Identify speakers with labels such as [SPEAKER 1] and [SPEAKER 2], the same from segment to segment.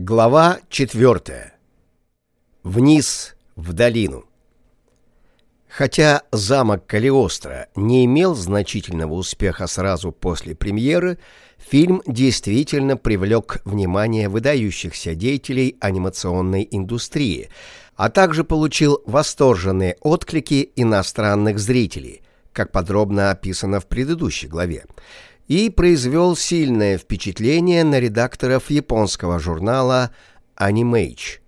[SPEAKER 1] Глава четвертая. Вниз в долину. Хотя замок Калиостро не имел значительного успеха сразу после премьеры, фильм действительно привлек внимание выдающихся деятелей анимационной индустрии, а также получил восторженные отклики иностранных зрителей, как подробно описано в предыдущей главе и произвел сильное впечатление на редакторов японского журнала Animage.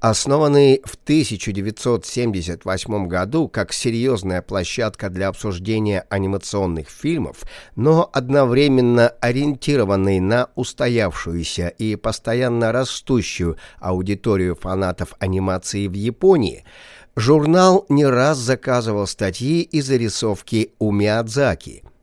[SPEAKER 1] Основанный в 1978 году как серьезная площадка для обсуждения анимационных фильмов, но одновременно ориентированный на устоявшуюся и постоянно растущую аудиторию фанатов анимации в Японии, журнал не раз заказывал статьи и зарисовки у Миядзаки –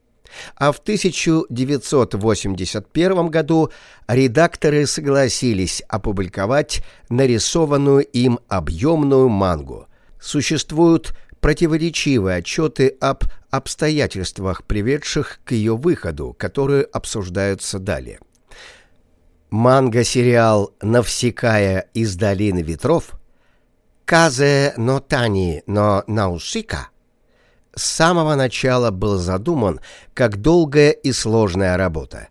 [SPEAKER 1] а в 1981 году редакторы согласились опубликовать нарисованную им объемную мангу. Существуют противоречивые отчеты об обстоятельствах, приведших к ее выходу, которые обсуждаются далее. Манга-сериал «Навсекая из долины ветров» «Казе но тани но наусика» с самого начала был задуман как долгая и сложная работа.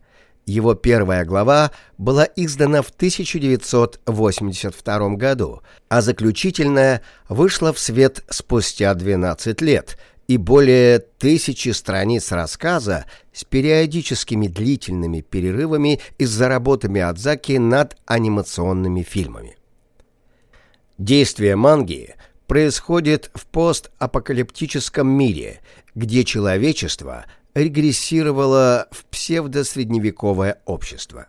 [SPEAKER 1] Его первая глава была издана в 1982 году, а заключительная вышла в свет спустя 12 лет и более тысячи страниц рассказа с периодическими длительными перерывами из-за работы Миядзаки над анимационными фильмами. Действие манги – происходит в постапокалиптическом мире, где человечество регрессировало в псевдосредневековое общество.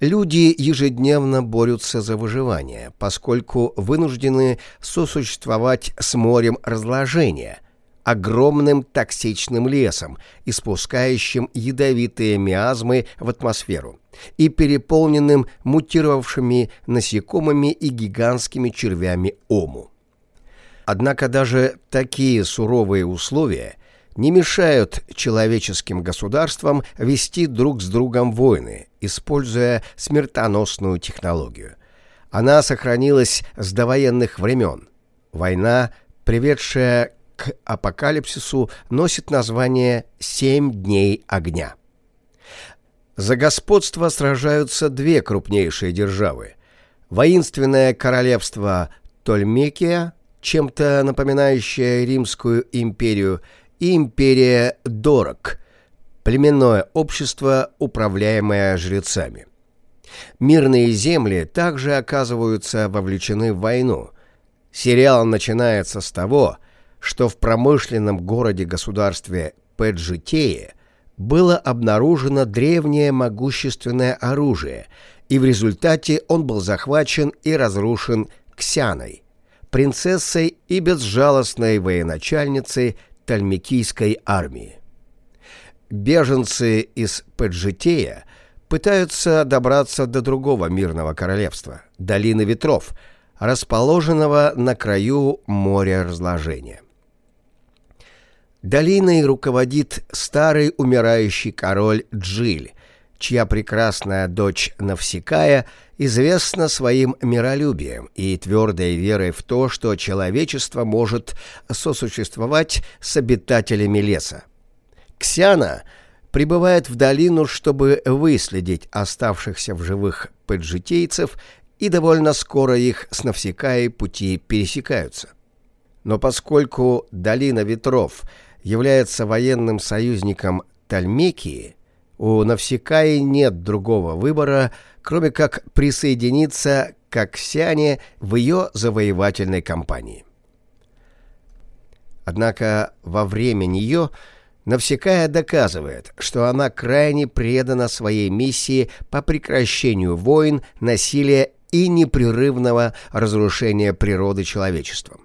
[SPEAKER 1] Люди ежедневно борются за выживание, поскольку вынуждены сосуществовать с морем разложения, огромным токсичным лесом, испускающим ядовитые миазмы в атмосферу, и переполненным мутировавшими насекомыми и гигантскими червями ому. Однако даже такие суровые условия не мешают человеческим государствам вести друг с другом войны, используя смертоносную технологию. Она сохранилась с довоенных времен. Война, приведшая к апокалипсису, носит название «Семь дней огня». За господство сражаются две крупнейшие державы. Воинственное королевство Тольмекия – чем-то напоминающая Римскую империю, и империя Дорок, племенное общество, управляемое жрецами. Мирные земли также оказываются вовлечены в войну. Сериал начинается с того, что в промышленном городе-государстве Педжитее было обнаружено древнее могущественное оружие, и в результате он был захвачен и разрушен Ксяной принцессой и безжалостной военачальницей Тальмикийской армии. Беженцы из Паджитея пытаются добраться до другого мирного королевства – Долины Ветров, расположенного на краю моря разложения. Долиной руководит старый умирающий король Джиль, чья прекрасная дочь Навсекая известна своим миролюбием и твердой верой в то, что человечество может сосуществовать с обитателями леса. Ксяна прибывает в долину, чтобы выследить оставшихся в живых поджитейцев, и довольно скоро их с Навсекаей пути пересекаются. Но поскольку долина ветров является военным союзником Тальмекии, у Навсекаи нет другого выбора, кроме как присоединиться к Аксяне в ее завоевательной кампании. Однако во время нее Навсекая доказывает, что она крайне предана своей миссии по прекращению войн, насилия и непрерывного разрушения природы человечеством.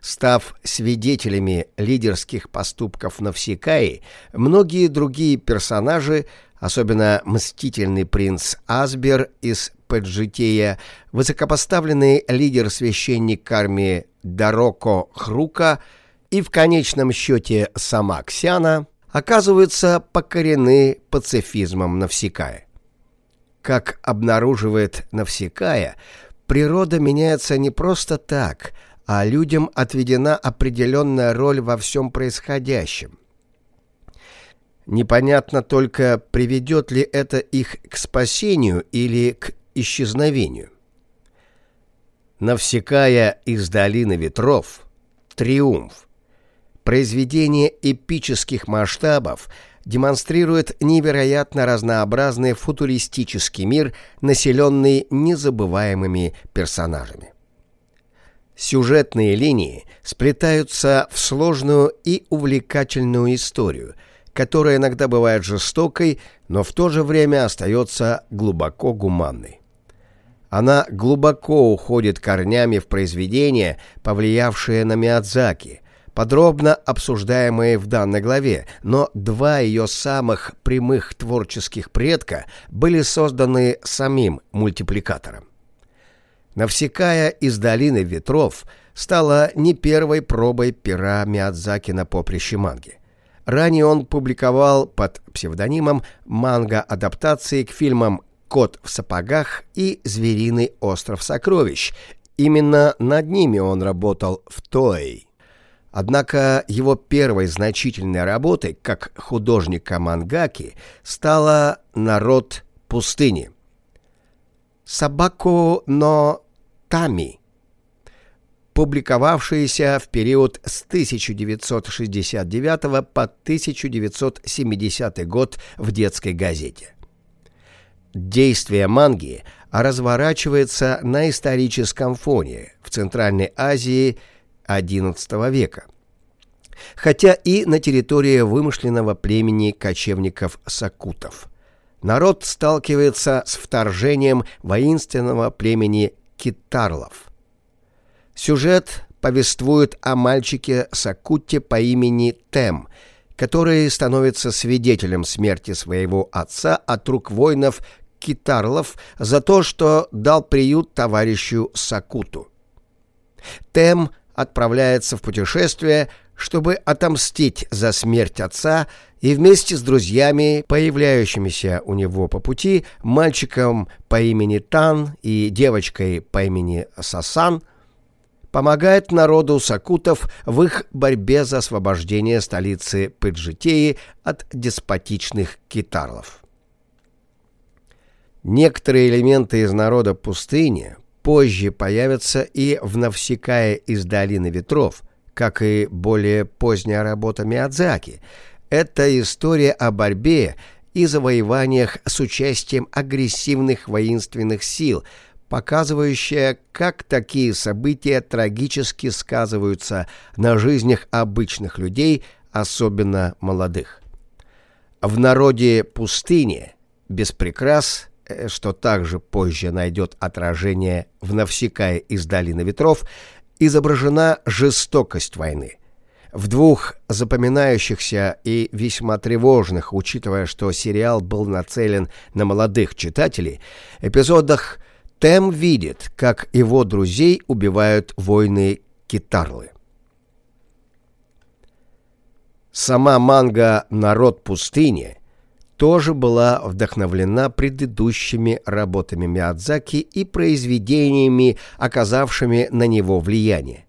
[SPEAKER 1] Став свидетелями лидерских поступков Навсекаи, многие другие персонажи, особенно мстительный принц Асбер из Паджитея, высокопоставленный лидер-священник армии Дароко Хрука и в конечном счете сама Ксяна, оказываются покорены пацифизмом Навсекая. как обнаруживает Навсекая, природа меняется не просто так, а людям отведена определенная роль во всем происходящем. Непонятно только, приведет ли это их к спасению или к исчезновению. Навсекая из долины ветров «Триумф» произведение эпических масштабов демонстрирует невероятно разнообразный футуристический мир, населенный незабываемыми персонажами. Сюжетные линии сплетаются в сложную и увлекательную историю, которая иногда бывает жестокой, но в то же время остается глубоко гуманной. Она глубоко уходит корнями в произведения, повлиявшие на Миядзаки, подробно обсуждаемые в данной главе, но два ее самых прямых творческих предка были созданы самим мультипликатором. Навсекая из долины ветров стала не первой пробой пера Миядзаки на поприще манги. Ранее он публиковал под псевдонимом манга-адаптации к фильмам «Кот в сапогах» и «Звериный остров сокровищ». Именно над ними он работал в Той. Однако его первой значительной работой как художника мангаки стала «Народ пустыни». «Собаку но Тами», публиковавшаяся в период с 1969 по 1970 год в детской газете. Действие манги разворачивается на историческом фоне в Центральной Азии XI века, хотя и на территории вымышленного племени кочевников-сакутов. Народ сталкивается с вторжением воинственного племени китарлов. Сюжет повествует о мальчике Сакутте по имени Тем, который становится свидетелем смерти своего отца от рук воинов Китарлов за то, что дал приют товарищу Сакуту. Тем отправляется в путешествие, чтобы отомстить за смерть отца и вместе с друзьями, появляющимися у него по пути, мальчиком по имени Тан и девочкой по имени Сасан, помогает народу сакутов в их борьбе за освобождение столицы Пыджитеи от деспотичных китарлов. Некоторые элементы из народа пустыни позже появятся и в Навсекае из Долины Ветров, как и более поздняя работа Миядзаки. Это история о борьбе и завоеваниях с участием агрессивных воинственных сил, показывающая, как такие события трагически сказываются на жизнях обычных людей, особенно молодых. В народе пустыни, без прикрас, Э, что также позже найдет отражение в «Навсекая из долины ветров», изображена жестокость войны. В двух запоминающихся и весьма тревожных, учитывая, что сериал был нацелен на молодых читателей, эпизодах Тем видит, как его друзей убивают воины Китарлы. Сама манга «Народ пустыни» тоже была вдохновлена предыдущими работами Миядзаки и произведениями, оказавшими на него влияние.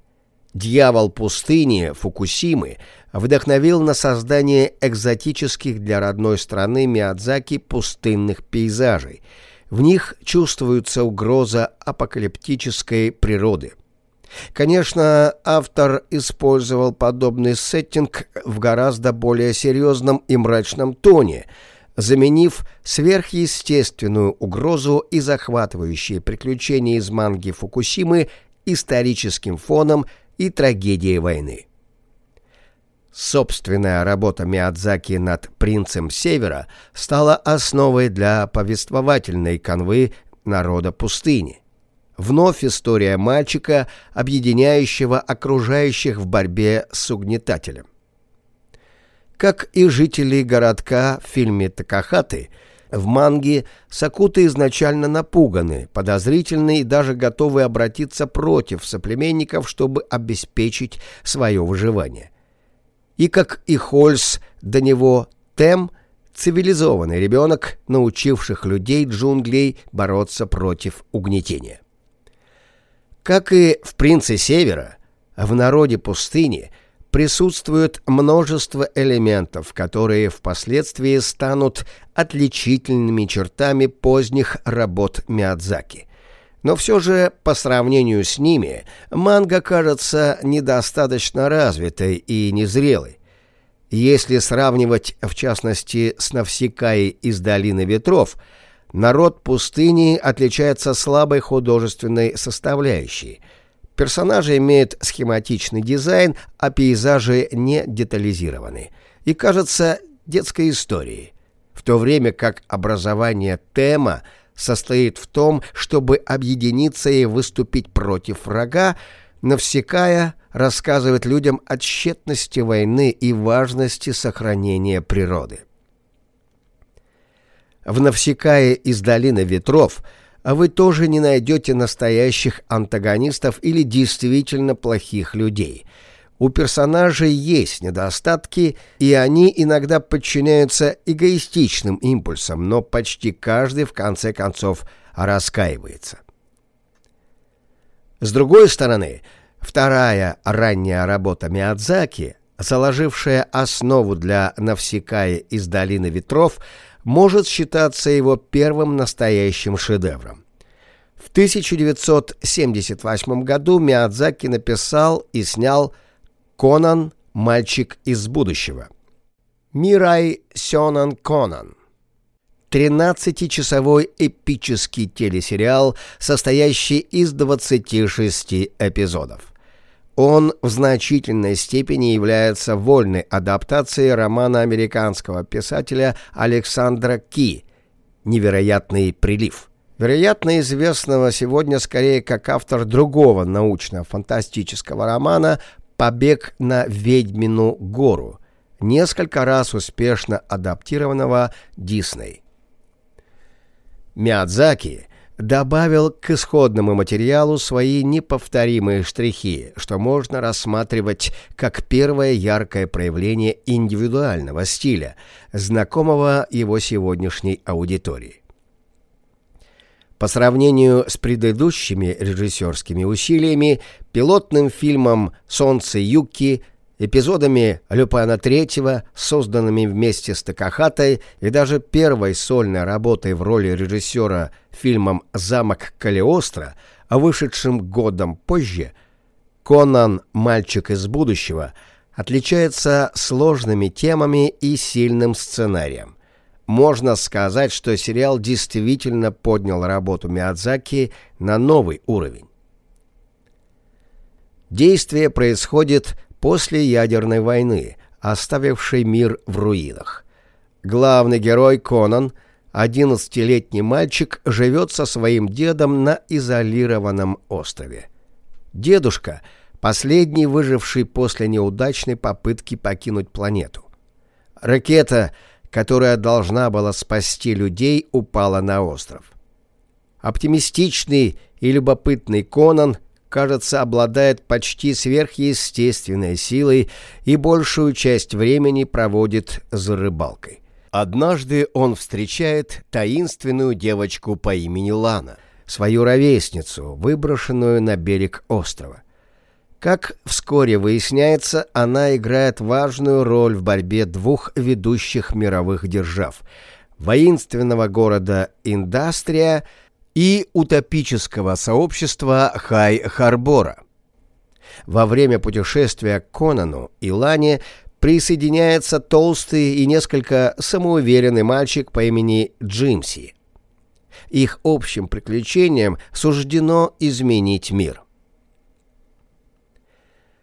[SPEAKER 1] «Дьявол пустыни» Фукусимы вдохновил на создание экзотических для родной страны Миядзаки пустынных пейзажей. В них чувствуется угроза апокалиптической природы. Конечно, автор использовал подобный сеттинг в гораздо более серьезном и мрачном тоне – заменив сверхъестественную угрозу и захватывающие приключения из манги Фукусимы историческим фоном и трагедией войны. Собственная работа Миядзаки над «Принцем Севера» стала основой для повествовательной канвы народа пустыни. Вновь история мальчика, объединяющего окружающих в борьбе с угнетателем. Как и жители городка в фильме «Такахаты», в манге Сакуты изначально напуганы, подозрительны и даже готовы обратиться против соплеменников, чтобы обеспечить свое выживание. И как и Хольс до него Тем цивилизованный ребенок, научивших людей джунглей бороться против угнетения. Как и в «Принце Севера», в народе пустыни присутствует множество элементов, которые впоследствии станут отличительными чертами поздних работ Миядзаки. Но все же, по сравнению с ними, манга кажется недостаточно развитой и незрелой. Если сравнивать, в частности, с Навсекаей из «Долины ветров», народ пустыни отличается слабой художественной составляющей. Персонажи имеют схематичный дизайн, а пейзажи не детализированы. И кажется детской историей. В то время как образование тема состоит в том, чтобы объединиться и выступить против врага, Навсекая рассказывает людям о тщетности войны и важности сохранения природы. В Навсекае из Долины Ветров вы тоже не найдете настоящих антагонистов или действительно плохих людей. У персонажей есть недостатки, и они иногда подчиняются эгоистичным импульсам, но почти каждый в конце концов раскаивается. С другой стороны, вторая ранняя работа Миядзаки, заложившая основу для Навсекая из Долины Ветров, может считаться его первым настоящим шедевром. В 1978 году Миядзаки написал и снял «Конан. Мальчик из будущего». Мирай Сёнан Конан 13-часовой эпический телесериал, состоящий из 26 эпизодов. Он в значительной степени является вольной адаптацией романа американского писателя Александра Ки «Невероятный прилив», вероятно известного сегодня скорее как автор другого научно-фантастического романа «Побег на ведьмину гору», несколько раз успешно адаптированного Дисней. Миядзаки добавил к исходному материалу свои неповторимые штрихи, что можно рассматривать как первое яркое проявление индивидуального стиля, знакомого его сегодняшней аудитории. По сравнению с предыдущими режиссерскими усилиями, пилотным фильмом «Солнце Юки» эпизодами Люпана Третьего, созданными вместе с Такахатой и даже первой сольной работой в роли режиссера фильмом «Замок Калиостро», вышедшим годом позже, Конан «Мальчик из будущего» отличается сложными темами и сильным сценарием. Можно сказать, что сериал действительно поднял работу Миядзаки на новый уровень. Действие происходит после ядерной войны, оставившей мир в руинах. Главный герой Конан, 11-летний мальчик, живет со своим дедом на изолированном острове. Дедушка – последний выживший после неудачной попытки покинуть планету. Ракета, которая должна была спасти людей, упала на остров. Оптимистичный и любопытный Конан кажется, обладает почти сверхъестественной силой и большую часть времени проводит за рыбалкой. Однажды он встречает таинственную девочку по имени Лана, свою ровесницу, выброшенную на берег острова. Как вскоре выясняется, она играет важную роль в борьбе двух ведущих мировых держав – воинственного города Индастрия – и утопического сообщества Хай-Харбора. Во время путешествия к Конану и Лане присоединяется толстый и несколько самоуверенный мальчик по имени Джимси. Их общим приключениям суждено изменить мир.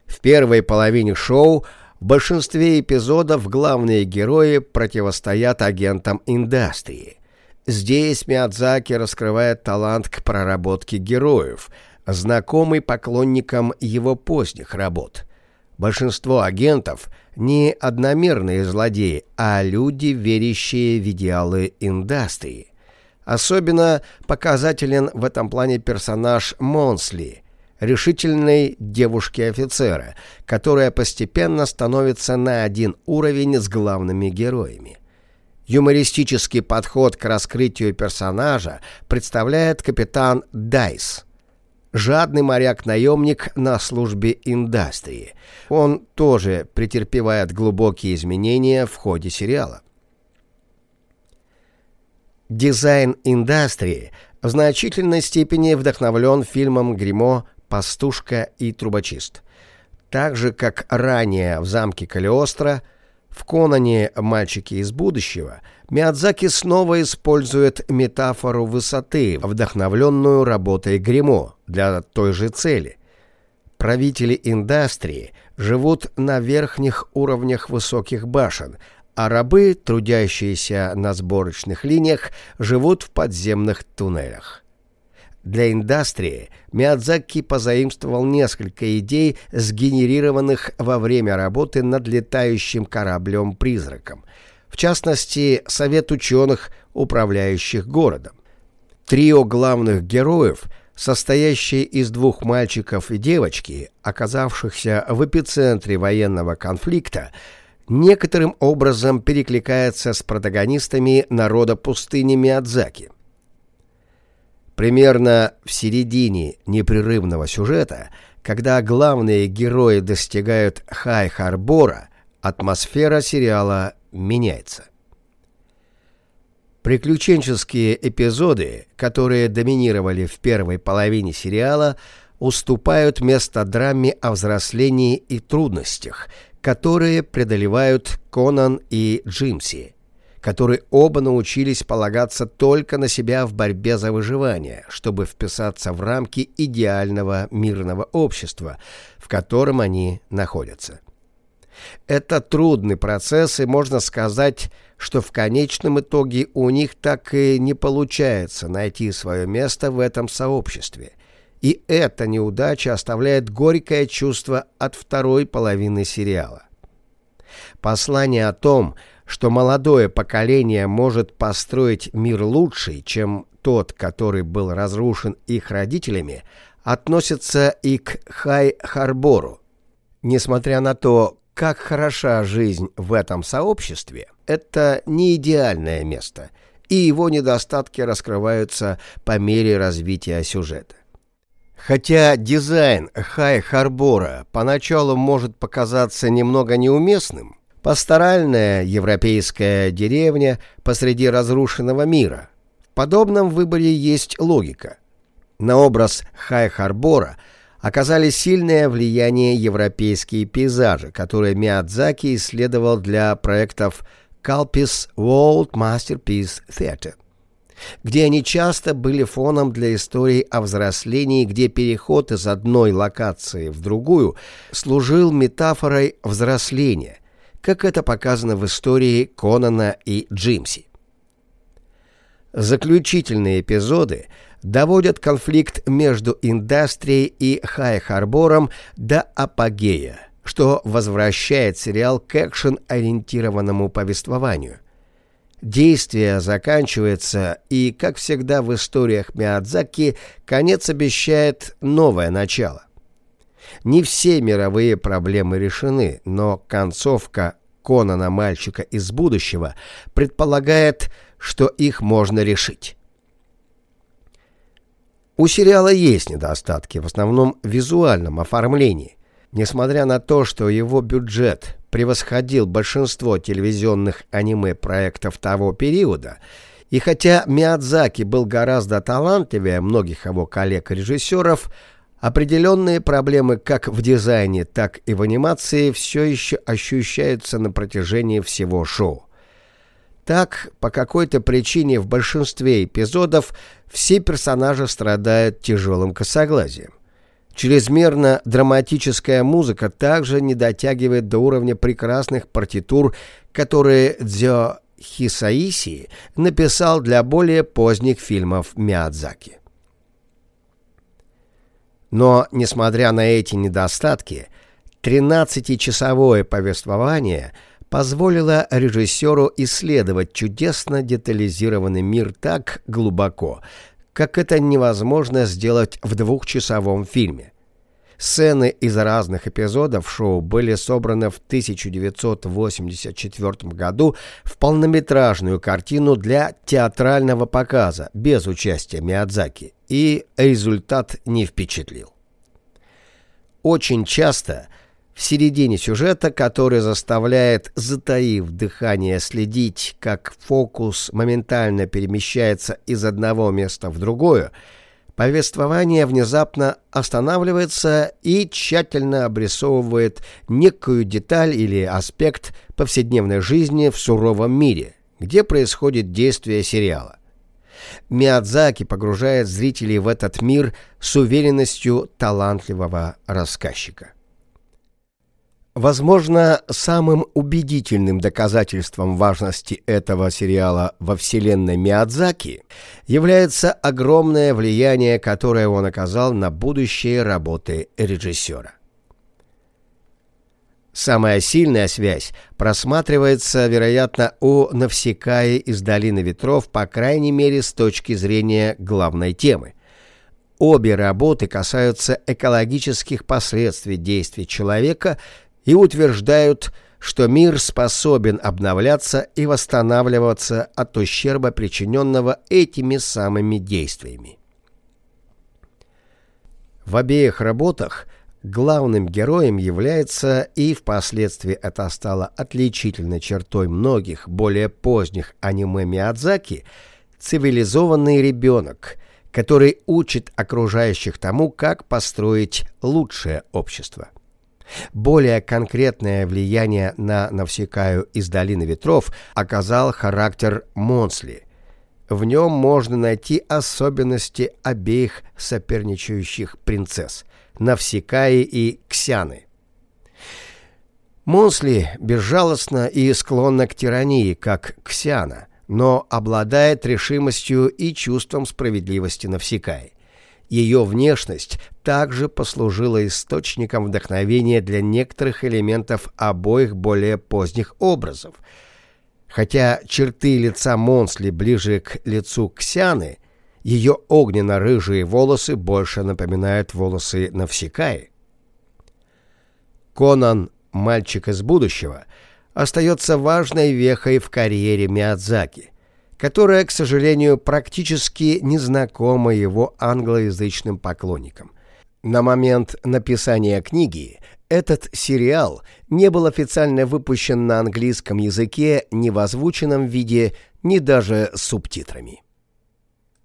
[SPEAKER 1] В первой половине шоу в большинстве эпизодов главные герои противостоят агентам индустрии – Здесь Миядзаки раскрывает талант к проработке героев, знакомый поклонникам его поздних работ. Большинство агентов не одномерные злодеи, а люди, верящие в идеалы индустрии. Особенно показателен в этом плане персонаж Монсли, решительной девушки-офицера, которая постепенно становится на один уровень с главными героями. Юмористический подход к раскрытию персонажа представляет капитан Дайс, жадный моряк-наемник на службе индустрии. Он тоже претерпевает глубокие изменения в ходе сериала. Дизайн индустрии в значительной степени вдохновлен фильмом Гримо «Пастушка и трубочист». Так же, как ранее в замке Калиостро – в Конане «Мальчики из будущего» Миядзаки снова использует метафору высоты, вдохновленную работой Гримо для той же цели. Правители индустрии живут на верхних уровнях высоких башен, а рабы, трудящиеся на сборочных линиях, живут в подземных туннелях. Для индустрии Миядзаки позаимствовал несколько идей, сгенерированных во время работы над летающим кораблем-призраком. В частности, совет ученых, управляющих городом. Трио главных героев, состоящие из двух мальчиков и девочки, оказавшихся в эпицентре военного конфликта, некоторым образом перекликается с протагонистами народа пустыни Миядзаки. Примерно в середине непрерывного сюжета, когда главные герои достигают Хай-Харбора, атмосфера сериала меняется. Приключенческие эпизоды, которые доминировали в первой половине сериала, уступают место драме о взрослении и трудностях, которые преодолевают Конан и Джимси которые оба научились полагаться только на себя в борьбе за выживание, чтобы вписаться в рамки идеального мирного общества, в котором они находятся. Это трудный процесс, и можно сказать, что в конечном итоге у них так и не получается найти свое место в этом сообществе. И эта неудача оставляет горькое чувство от второй половины сериала. Послание о том, что что молодое поколение может построить мир лучший, чем тот, который был разрушен их родителями, относится и к Хай-Харбору. Несмотря на то, как хороша жизнь в этом сообществе, это не идеальное место, и его недостатки раскрываются по мере развития сюжета. Хотя дизайн Хай-Харбора поначалу может показаться немного неуместным, Пасторальная европейская деревня посреди разрушенного мира. В подобном выборе есть логика. На образ Хай-Харбора оказали сильное влияние европейские пейзажи, которые Миядзаки исследовал для проектов Calpis World Masterpiece Theatre где они часто были фоном для истории о взрослении, где переход из одной локации в другую служил метафорой взросления, как это показано в истории Конана и Джимси. Заключительные эпизоды доводят конфликт между индастрией и Хай-Харбором до апогея, что возвращает сериал к экшен-ориентированному повествованию. Действие заканчивается, и, как всегда в историях Миядзаки, конец обещает новое начало. Не все мировые проблемы решены, но концовка Конана мальчика из будущего предполагает, что их можно решить. У сериала есть недостатки, в основном в визуальном оформлении. Несмотря на то, что его бюджет превосходил большинство телевизионных аниме-проектов того периода, и хотя Миядзаки был гораздо талантливее многих его коллег-режиссеров, Определенные проблемы как в дизайне, так и в анимации все еще ощущаются на протяжении всего шоу. Так, по какой-то причине в большинстве эпизодов все персонажи страдают тяжелым косоглазием. Чрезмерно драматическая музыка также не дотягивает до уровня прекрасных партитур, которые Дзё Хисаиси написал для более поздних фильмов Миядзаки. Но, несмотря на эти недостатки, 13-часовое повествование позволило режиссеру исследовать чудесно детализированный мир так глубоко, как это невозможно сделать в двухчасовом фильме. Сцены из разных эпизодов шоу были собраны в 1984 году в полнометражную картину для театрального показа без участия Миядзаки, и результат не впечатлил. Очень часто в середине сюжета, который заставляет, затаив дыхание, следить, как фокус моментально перемещается из одного места в другое, повествование внезапно останавливается и тщательно обрисовывает некую деталь или аспект повседневной жизни в суровом мире, где происходит действие сериала. Миядзаки погружает зрителей в этот мир с уверенностью талантливого рассказчика. Возможно, самым убедительным доказательством важности этого сериала во вселенной Миядзаки является огромное влияние, которое он оказал на будущие работы режиссера. Самая сильная связь просматривается, вероятно, у Навсекаи из «Долины ветров», по крайней мере, с точки зрения главной темы. Обе работы касаются экологических последствий действий человека – и утверждают, что мир способен обновляться и восстанавливаться от ущерба, причиненного этими самыми действиями. В обеих работах главным героем является и впоследствии это стало отличительной чертой многих более поздних аниме Миядзаки цивилизованный ребенок, который учит окружающих тому, как построить лучшее общество. Более конкретное влияние на Навсекаю из Долины Ветров оказал характер Монсли. В нем можно найти особенности обеих соперничающих принцесс – Навсекаи и Ксяны. Монсли безжалостна и склонна к тирании, как Ксяна, но обладает решимостью и чувством справедливости Навсекаи. Ее внешность также послужила источником вдохновения для некоторых элементов обоих более поздних образов. Хотя черты лица Монсли ближе к лицу Ксяны, ее огненно-рыжие волосы больше напоминают волосы Навсекаи. Конан, мальчик из будущего, остается важной вехой в карьере Миядзаки которая, к сожалению, практически незнакома его англоязычным поклонникам. На момент написания книги этот сериал не был официально выпущен на английском языке ни в озвученном виде, ни даже с субтитрами.